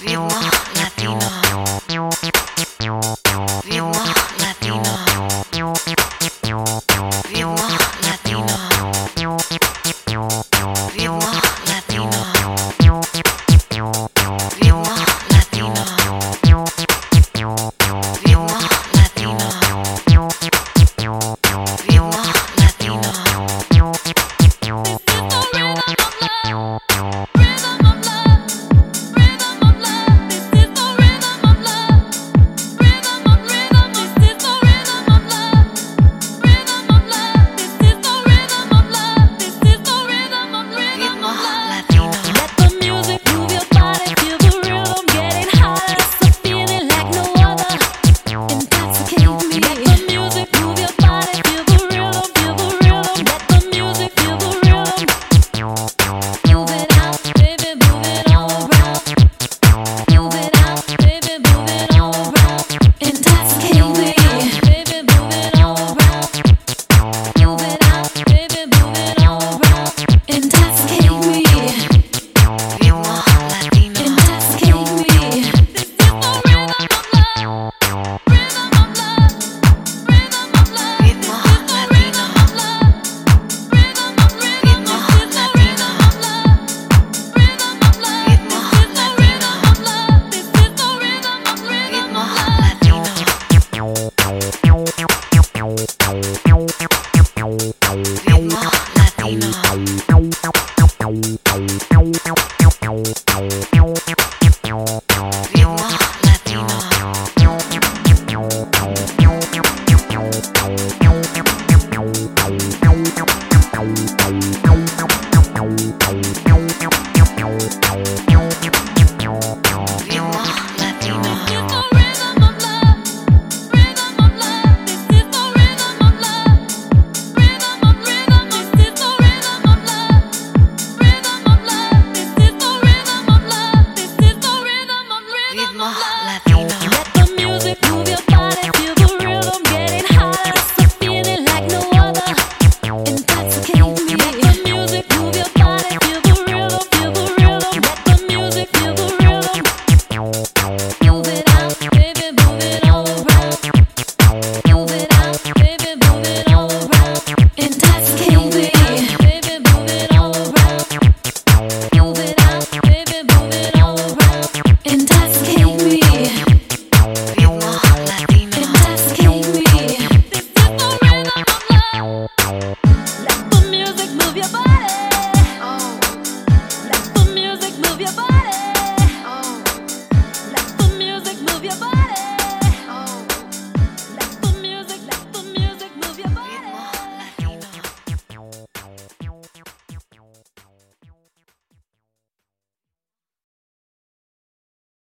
Видно. Thank